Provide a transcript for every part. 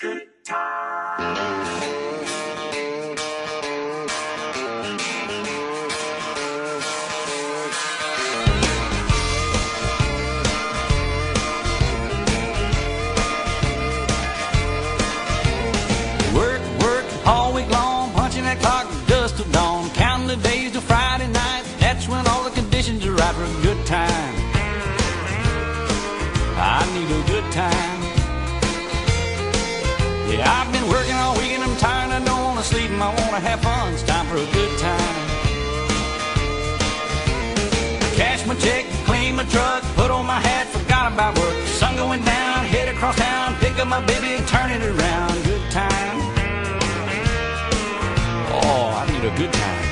good times. Work, work all week long, punching that clock have fun. It's time for a good time. Cash my check, clean my truck, put on my hat, forgot about work. Sun going down, head across town, pick up my baby, turn it around. Good time. Oh, I need a good time.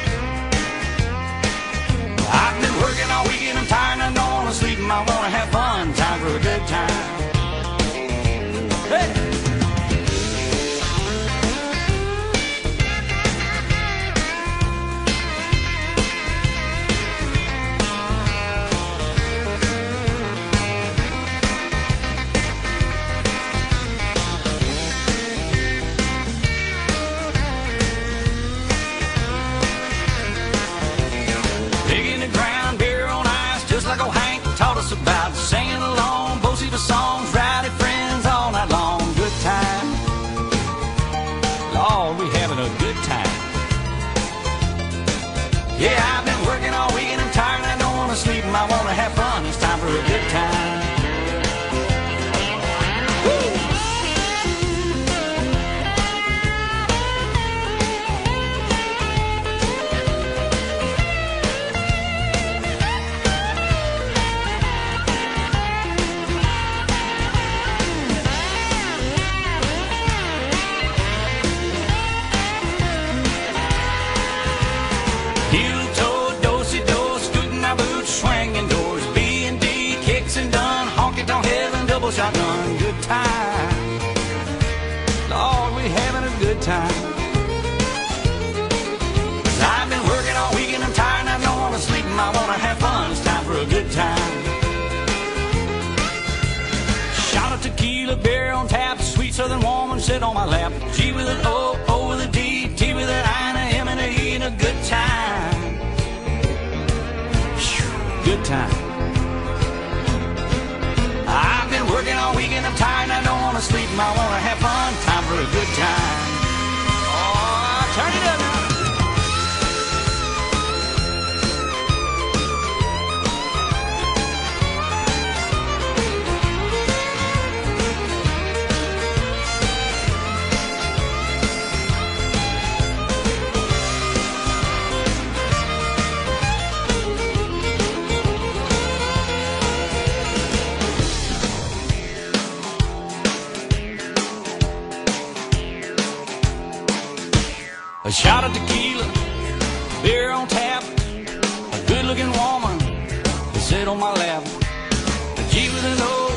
I've been working all week and I'm tired. I don't wanna sleep and I wanna have fun. Time for a good time. Yeah, I've been working all week and I'm tired I don't want to sleep I want to have fun. It's time for a good time. Double shotgun, good time. Lord, we having a good time. i I've been working all week and I'm tired and I don't want to sleep and I want to have fun. It's time for a good time. Shot of tequila, beer on tap, sweet southern woman sit on my lap. G with an O, O with a D, T with an I and a M and a E and a good time. Good time. And I to have fun. Time for a good time. A shot of tequila, beer on tap, a good looking woman to sit on my lap. A G with an O,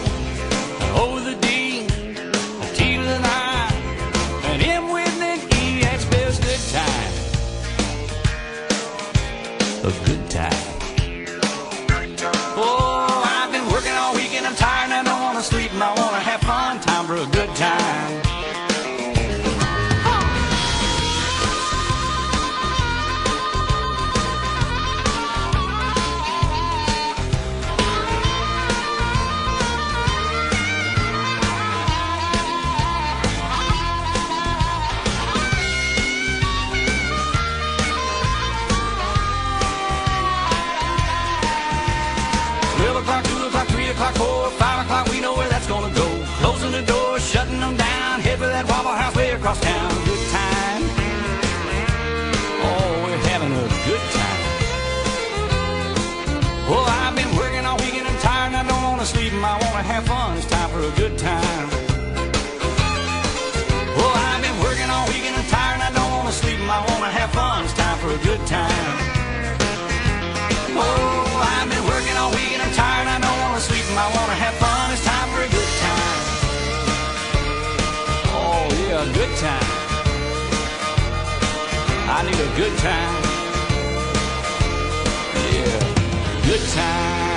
an O with a o'clock, four, five o'clock, we know where that's gonna go. Closing the door, shutting them down, head for that Waffle House way across town. Good time. Oh, we're having a good time. Well, I've been working all week and I'm tired and I don't wanna sleep and I wanna have fun. It's time for a good time. Well, I've been working all week and I'm tired and I don't wanna sleep and I wanna have fun. It's time for a good time. Good time. I need a good time. Yeah, good time.